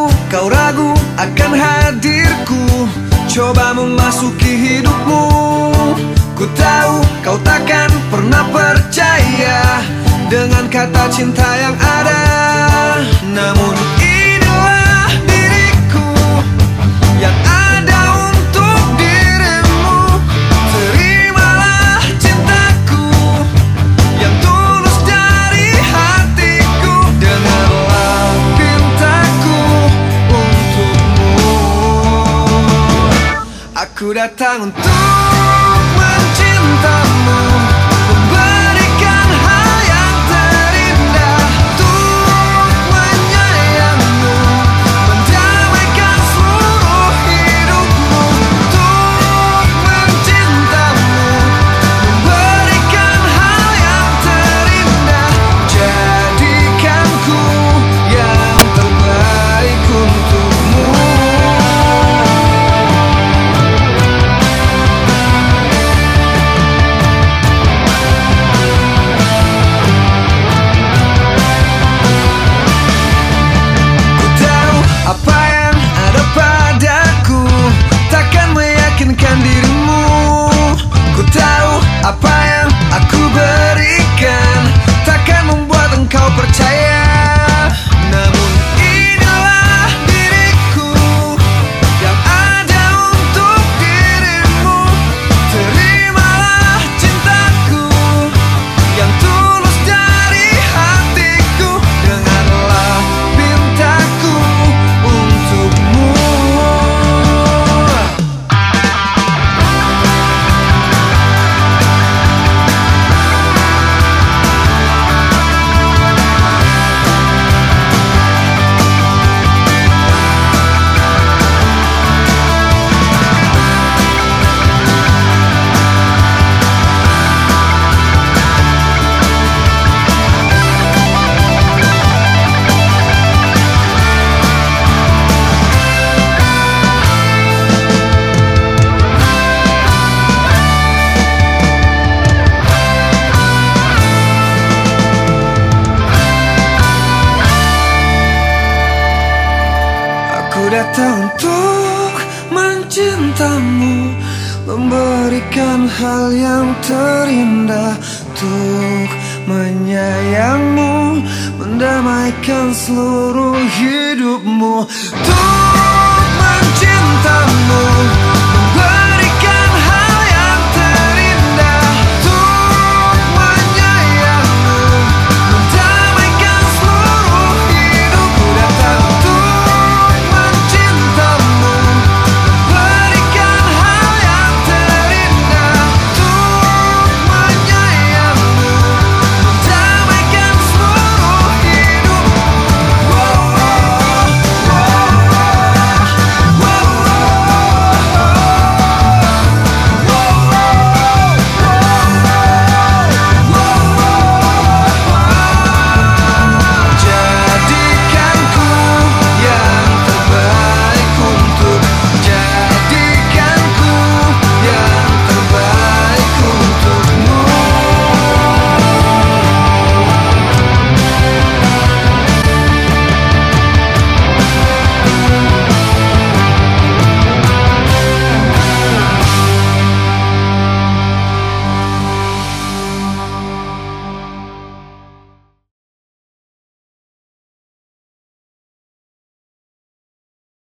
Tahu kau ragu akan hadirku. Coba memasuki hidupmu. Ku tahu kau takkan pernah percaya Dengan kata cinta yang ada. Namun Aku datang untuk mencintamu Pendeta untuk mencintamu Memberikan hal yang terindah Untuk menyayangmu Mendamaikan seluruh hidupmu. Untuk mencintamu